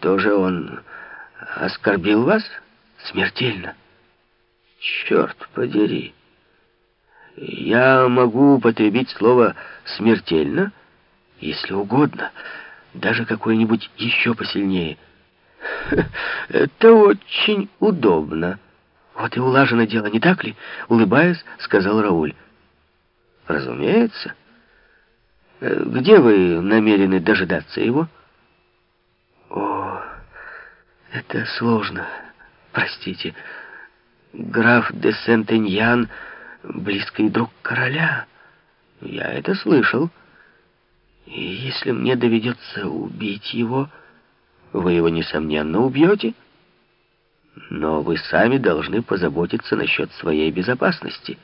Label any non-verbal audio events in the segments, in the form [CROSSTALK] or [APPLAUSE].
Что же он оскорбил вас? Смертельно. Черт подери. Я могу употребить слово «смертельно»? Если угодно, даже какое-нибудь еще посильнее. Это очень удобно. Вот и улажено дело, не так ли? Улыбаясь, сказал Рауль. Разумеется. Где вы намерены дожидаться его? Это сложно. Простите. Граф де Сентеньян — близкий друг короля. Я это слышал. И если мне доведется убить его, вы его, несомненно, убьете. Но вы сами должны позаботиться насчет своей безопасности.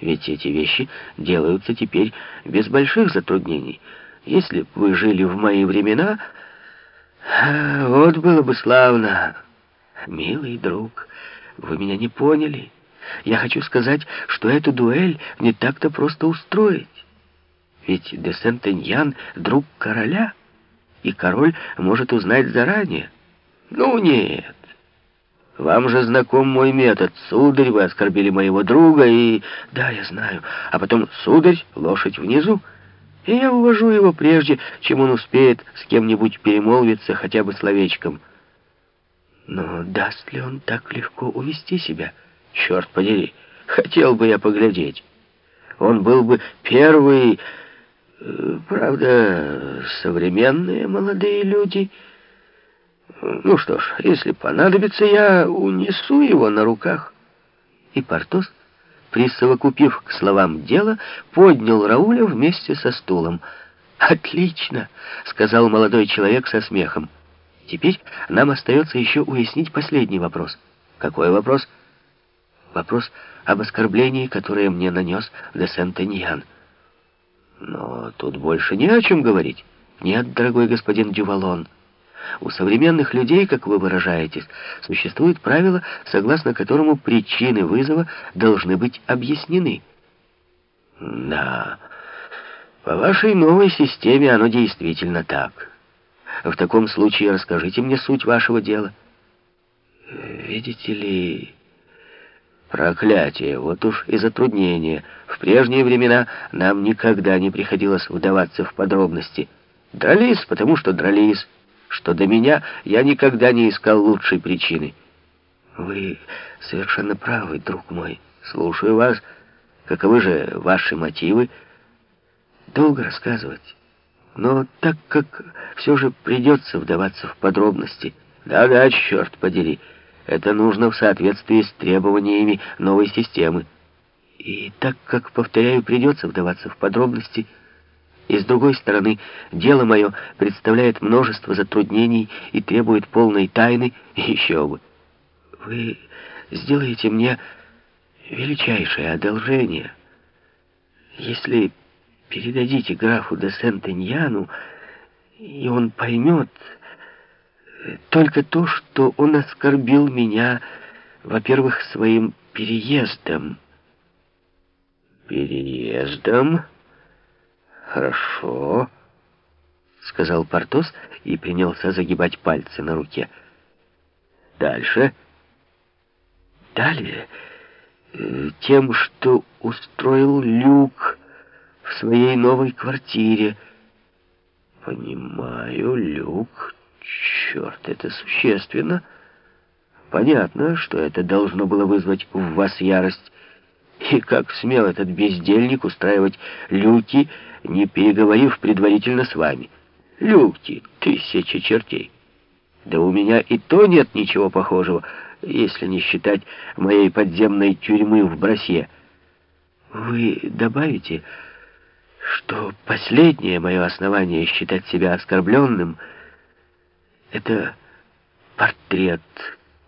Ведь эти вещи делаются теперь без больших затруднений. Если бы вы жили в мои времена, вот было бы славно. Милый друг, вы меня не поняли. Я хочу сказать, что эту дуэль не так-то просто устроить. Ведь де Сентеньян — друг короля, и король может узнать заранее. Ну, нет. Вам же знаком мой метод. Сударь, вы оскорбили моего друга и... Да, я знаю. А потом, сударь, лошадь внизу. И я увожу его прежде, чем он успеет с кем-нибудь перемолвиться хотя бы словечком. Но даст ли он так легко увести себя? Черт подери, хотел бы я поглядеть. Он был бы первый... Э, правда, современные молодые люди... Ну что ж, если понадобится, я унесу его на руках. И Портос, присовокупив к словам дело, поднял Рауля вместе со стулом. «Отлично!» — сказал молодой человек со смехом. «Теперь нам остается еще уяснить последний вопрос». «Какой вопрос?» «Вопрос об оскорблении, которое мне нанес де Сентеньян». «Но тут больше не о чем говорить». «Нет, дорогой господин Дювалон». У современных людей, как вы выражаетесь, существует правило, согласно которому причины вызова должны быть объяснены. Да, по вашей новой системе оно действительно так. В таком случае расскажите мне суть вашего дела. Видите ли... Проклятие, вот уж и затруднение. В прежние времена нам никогда не приходилось вдаваться в подробности. Дрались, потому что дрались что до меня я никогда не искал лучшей причины. Вы совершенно правы, друг мой. Слушаю вас. Каковы же ваши мотивы? Долго рассказывать. Но так как все же придется вдаваться в подробности. Да-да, черт подери. Это нужно в соответствии с требованиями новой системы. И так как, повторяю, придется вдаваться в подробности, и с другой стороны, дело мое представляет множество затруднений и требует полной тайны, [LAUGHS] еще бы. Вы сделаете мне величайшее одолжение, если передадите графу де Сентеньяну, и он поймет только то, что он оскорбил меня, во-первых, своим переездом. Переездом? «Хорошо», — сказал Портос и принялся загибать пальцы на руке. «Дальше?» «Далее тем, что устроил люк в своей новой квартире». «Понимаю, люк. Черт, это существенно. Понятно, что это должно было вызвать в вас ярость». И как смел этот бездельник устраивать люки, не переговорив предварительно с вами? Люки, тысячи чертей. Да у меня и то нет ничего похожего, если не считать моей подземной тюрьмы в Бросье. Вы добавите, что последнее мое основание считать себя оскорбленным — это портрет,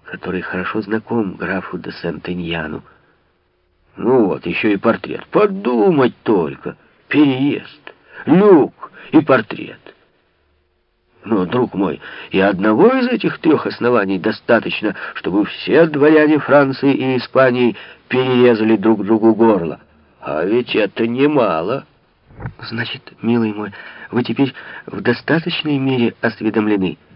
который хорошо знаком графу де Сентеньяну. Ну вот, еще и портрет. Подумать только. Переезд, люк и портрет. Но, друг мой, и одного из этих трех оснований достаточно, чтобы все дворяне Франции и Испании перерезали друг другу горло. А ведь это немало. Значит, милый мой, вы теперь в достаточной мере осведомлены, —